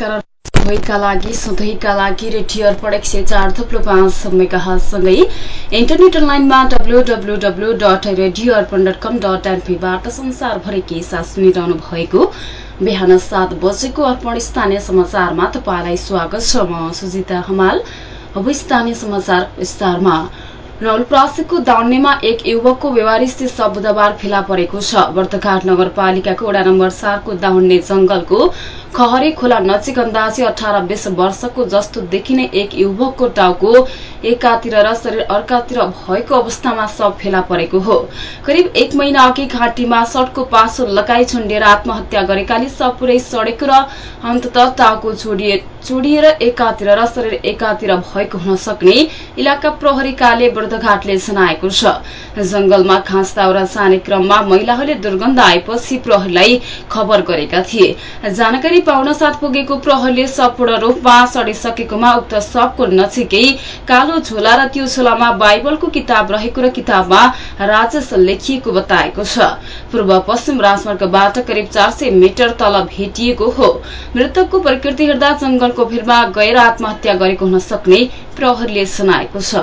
नमस्कार। भएका लागि सधैँका लागि रेडियो अर्पण एक सय चार थुप्रो पाँच मेगासँगै इन्टरनेट अनलाइनमा W W W dot radio Arpan dot com dot एनपीबाट संसारभरि के साथ सुनिरहनु भएको बिहान सात बजेको अर्पण स्थानीय समाचारमा तपाईँलाई स्वागत छ। म सुजिता हमाल। अब स्थानीय समाचार विस्तारमा नवलप्रासीको दाउनेमा एक युवकको व्यवहारिस्थित शव बुधबार फेला परेको छ। वर्तघाट नगरपालिकाको वडा नम्बर चारको दाउन्ने जंगलको खहरे खोला नजिक अन्दाजी अठार बीस वर्षको जस्तो देखिने एक युवकको टाउको एकातिर र शरीर अर्कातिर भएको अवस्थामा शव फेला परेको हो। करिब एक महिना अघि घाँटीमा सटको पासो लगाई छुण्डिएर आत्महत्या गरेकाले शव पुरै सडेको र अन्तत टाउको चोडिएर एकातिर र शरीर एकातिर भएको हुन सक्ने इलाका प्रहरीकाले बर्दघाटले जनाएको छ। जंगलमा घाँस दाउरा जाने क्रममा महिलाहरूले दुर्गन्ध आएपछि प्रहरीलाई खबर गरेका थिए। जानकारी पाउन साथ पुगेको प्रहरीले सपूर्ण रूपमा सडिसकेकोमा उक्त शवको नजिकै कालो झोला र त्यो झोलामा बाइबलको किताब रहेको र किताबमा राजेश लेखिएको बताएको छ। पूर्व पश्चिम राजमार्गबाट करिब चार सय मिटर तल भेटिएको हो। मृतकको प्रकृति हेर्दा जंगलको भिरमा गएर आत्महत्या गरेको हुन सक्ने प्रहरीले जनाएको छ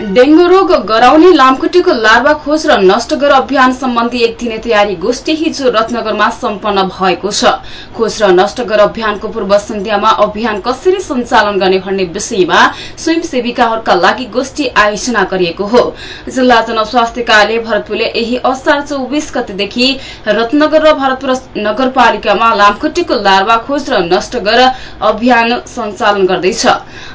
डेंगू रोग गराउने लामखुट्टेको लार्वा खोज र नष्ट गर अभियान सम्बन्धी एक दिने तयारी गोष्ठी हिजो रत्नगरमा सम्पन्न भएको छ। खोज र नष्ट गर अभियानको पूर्व सन्ध्यामा अभियान कसरी सञ्चालन गर्ने भन्ने विषयमा स्वयंसेविकाहरूका लागि गोष्ठी आयोजना गरिएको हो। जिल्ला जनस्वास्थ्य कार्यालय भरतपुरले यही असार चौबिस गतेदेखि रत्नगर र भरतपुर नगरपालिकामा लामखुट्टेको लार्वा खोज र नष्ट गर अभियान सञ्चालन गर्दैछ।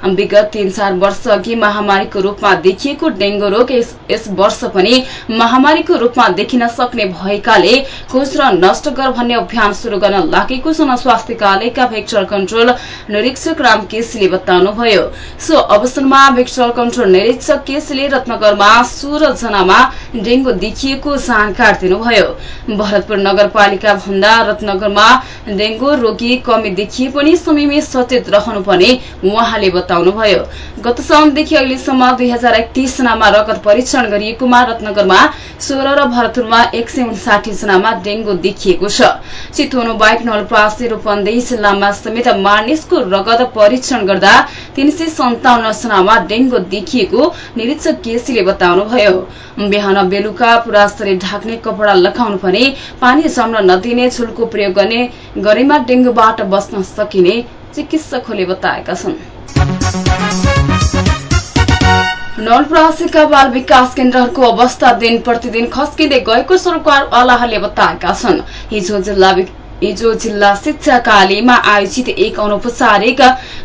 विगत तीन चार वर्ष अघि महामारीको रूपमा देखिएको डेंगू रोग यस वर्ष पनि महामारीको रूपमा देखिन सक्ने भएकाले खोज र नष्ट गर भन्ने अभियान शुरू गर्न लागेको जनस्वास्थ्य कार्यालयका भेक्टर कन्ट्रोल निरीक्षक राम केसीले बताउनुभयो। सो अवसरमा भेक्टर कन्ट्रोल निरीक्षक केसीले रत्नगरमा सोह्र जनामा डेंगू देखिएको जानकारी दिनुभयो। भरतपुर नगरपालिका भन्दा रत्नगरमा डेंगू रोगी कमी देखिए पनि समयमै सचेत रहनुपर्ने उहाँले बताउनुभयो। गत साउनदेखि अहिलेसम्म दुई हजार एकतीस जनामा रगत परीक्षण गरिएकोमा रत्नगरमा सोह्र र भरतपुरमा एक सय उन्साठी जनामा डेंगू देखिएको छ। चितवनु बाहेक नलप्रासी रूपन्देही जिल्लामा समेत मानिसको रगत परीक्षण गर्दा तीन सय सन्ताउन्न जनामा डेंगू देखिएको निरीक्षक केसीले बताउनुभयो। बिहान बेलुका पूरा शरीर ढाक्ने कपड़ा लगाउनु भने पानी जम्न नदिने झुलको प्रयोग गर्ने गरेमा डेंगूबाट बस्न सकिने चिकित्सकहरूले बताएका छन्। नवलपरासीका बाल विकास केन्द्रहरूको अवस्था दिन प्रतिदिन खस्किँदै गएको सरकारवालाहरूले बताएका छन्। हिजो जिल्ला हिजो जिल्ला शिक्षा कार्यालयमा आयोजित एक अनौपचारिक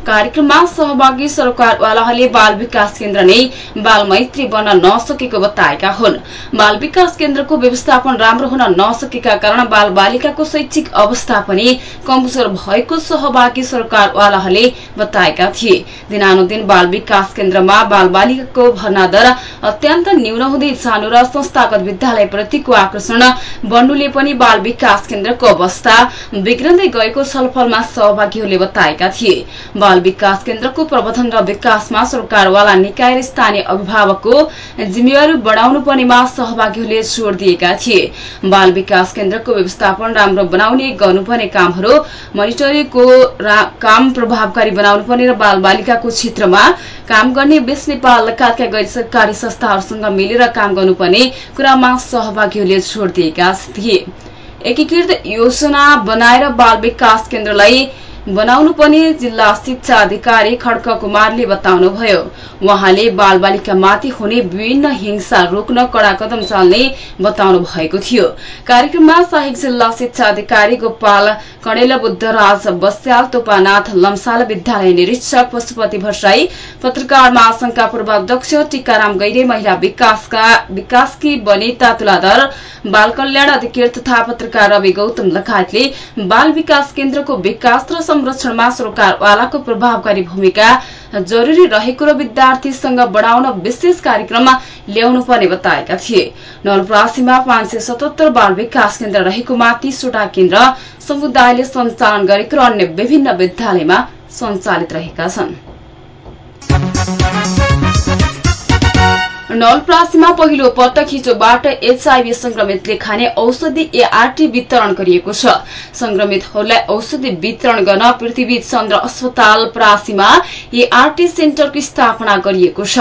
कार्यक्रममा सहभागी सरकारवालाहरूले बाल विकास केन्द्र नै बाल मैत्री बन्न नसकेको बताएका हुन्। बाल विकास केन्द्रको व्यवस्थापन राम्रो हुन नसकेका कारण बाल बालिकाको शैक्षिक अवस्था पनि कमजोर भएको सहभागी सरकारवालाहरूले बताएका थिए। दिनानुदिन बाल विकास केन्द्रमा बाल बालिकाको भर्ना दर अत्यन्त न्यून हुँदै जानु र संस्थागत विद्यालयप्रतिको आकर्षण बढ्नुले पनि बाल विकास केन्द्रको अवस्था बिग्रन्दै गएको छलफलमा सहभागीहरूले बताएका थिए। बाल विकास केन्द्रको प्रबन्धन र विकासमा सरकारवाला निकाय स्थानीय अभिभावकको जिम्मेवारी बढ़ाउनु पर्नेमा सहभागीहरूले जोड़ दिएका थिए। बाल विकास केन्द्रको व्यवस्थापन राम्रो बनाउने गर्नुपर्ने कामहरू मोनिटरिङको काम प्रभावकारी बनाउनु पर्ने र बाल बालिकाको क्षेत्रमा काम गर्ने बेस नेपाल लगायतका गैर सरकारी संस्थाहरूसँग मिलेर काम गर्नुपर्ने कुरामा सहभागीहरूले जोड़ दिएका थिए। एकीकृत योजना बनाएर बाल विकास केन्द्रलाई बनाउनु पर्ने जिल्ला शिक्षा अधिकारी खड्क कुमारले बताउनुभयो। उहाँले बाल बालिकामाथि हुने विभिन्न हिंसा रोक्न कड़ा कदम चाल्ने बताउनु भएको थियो। कार्यक्रममा सहायक जिल्ला शिक्षा अधिकारी गोपाल कणेल बुद्धराज बस्याल तोपानाथ लम्साल विद्यालय निरीक्षक पशुपति भट्टराई पत्रकार महासंघका पूर्वाध्यक्ष टीकाराम गैरे महिला विकासकी वनिता तुलाधर बाल कल्याण अधिकृत तथा पत्रकार रवि गौतम लगायतले बाल विकास केन्द्रको विकास र संरक्षणमा सरकारवालाको प्रभावकारी भूमिका जरूरी रहेको र विद्यार्थीसँग बढ़ाउन विशेष कार्यक्रममा ल्याउनु पर्ने बताएका थिए। नवलपरासीमा पाँच सय सतहत्तर बाल विकास केन्द्र रहेकोमा तीसवटा केन्द्र समुदायले सञ्चालन गरेको र अन्य विभिन्न विद्यालयमा सञ्चालित रहेका छन्। नलप्रासीमा पहिलो पटक हिजोबाट एचआईभी संक्रमितले खाने औषधि एआरटी वितरण गरिएको छ। संक्रमितहरूलाई औषधि वितरण गर्न पृथ्वी चन्द्र अस्पताल प्रासीमा एआरटी सेन्टरको स्थापना गरिएको छ।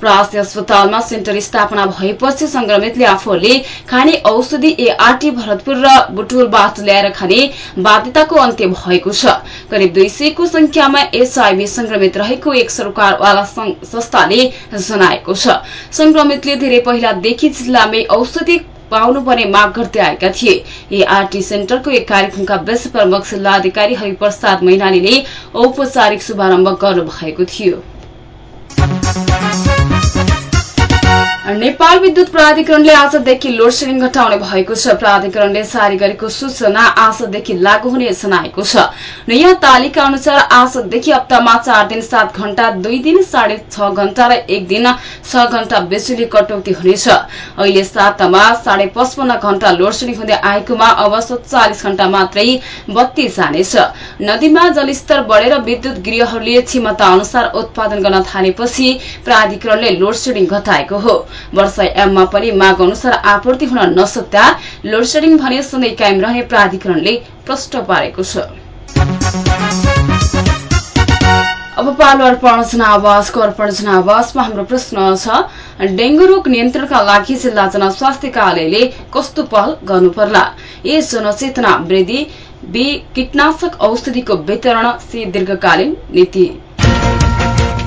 प्रासी अस्पतालमा सेन्टर स्थापना भएपछि संक्रमितले आफूहरूले खाने औषधि एआरटी भरतपुर र बुटोलबाट ल्याएर खाने बाध्यताको अन्त्य भएको छ। करिब दुई सयको संख्यामा एचआईभी संक्रमित रहेको एक सरकारवाला संस्थाले जनाएको छ। संक्रमितले धेरै पहिलादेखि जिल्लामै औषधि पाउनुपर्ने माग गर्दै आएका थिए। एआरटी सेन्टरको एक कार्यक्रमका बेस प्रमुख जिल्लाधिकारी हरिप्रसाद मैनालीले औपचारिक शुभारम्भ गर्नुभएको थियो। नेपाल विद्युत प्राधिकरणले आजदेखि लोड सेडिङ घटाउने भएको छ। प्राधिकरणले जारी गरेको सूचना आजदेखि लागू हुने जनाएको छ। नयाँ तालिका अनुसार आजदेखि हप्तामा चार दिन सात घण्टा दुई दिन साढे छ घण्टा र एक दिन छ घण्टा बिजुली कटौती हुनेछ। अहिले सातमा साढे पचपन्न घण्टा लोड सेडिङ हुँदै आएकोमा अब सत्तालिस घण्टा मात्रै बत्ती जानेछ। नदीमा जलस्तर बढेर विद्युत गृहहरूले क्षमता अनुसार उत्पादन गर्न थालेपछि प्राधिकरणले लोड सेडिङ घटाएको हो। वर्षा एममा पनि माग अनुसार आपूर्ति हुन नसक्दा लोडसेडिङ भने सधैँ कायम रहने प्राधिकरणले प्रश्न पारेको छ। अब पालो अर्पण जनावासको अर्पण जनावासमा हाम्रो प्रश्न छ डेंगू रोग नियन्त्रणका लागि जिल्ला जनस्वास्थ्य कार्यालयले कस्तो पहल गर्नुपर्ला? ए जनचेतना वृद्धि बी कीटनाशक औषधिको वितरण सी दीर्घकालीन नीति।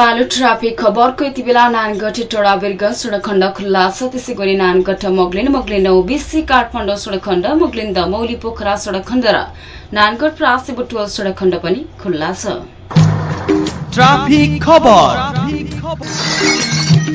पालो ट्राफिक खबरको यति बेला नानगढ टोडा बिर्ग सडक खण्ड खुल्ला छ। त्यसै गरी नानगढ मोगलिन मोगलिन ओबिसी काठमाडौँ सडक खण्ड मोगलिन दमौली पोखरा सडक खण्ड र नानगढ प्रासी बुटवल सडक खण्ड पनि खुल्ला छ।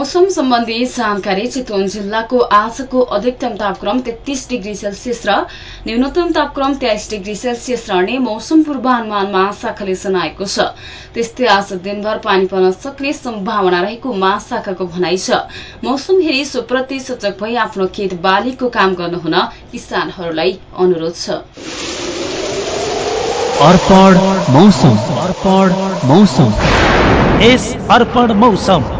मौसम सम्बन्धी जानकारी चितवन जिल्लाको आजको अधिकतम तापक्रम तेत्तीस डिग्री सेल्सियस र न्यूनतम तापक्रम तेइस डिग्री सेल्सियस रहने मौसम पूर्वानुमान महाशाखाले जनाएको छ। त्यस्तै आज दिनभर पानी पर्न सक्ने सम्भावना रहेको महाशाखाको भनाइ छ। मौसम हेरी सुप्रति सचक भई आफ्नो खेत बालीको काम गर्नुहुन किसानहरूलाई अनुरोध छ। यस अर्पण मौसम।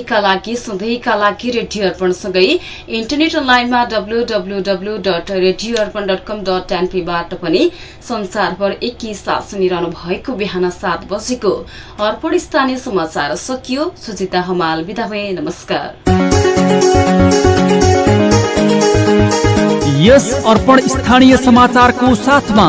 सबैका लागि सधैँका लागि रेडियो अर्पणसँगै इन्टरनेट अनलाइनमा W W W dot radio Arpan dot com dot एनपीबाट पनि संसारभर एकैसाथ सुनिरहनु भएको बिहान सात बजेको अर्पण स्थानीय समाचार सकियो। सुजिता हमाल बिदा भए नमस्कार। यस अर्पण स्थानीय समाचारको साथमा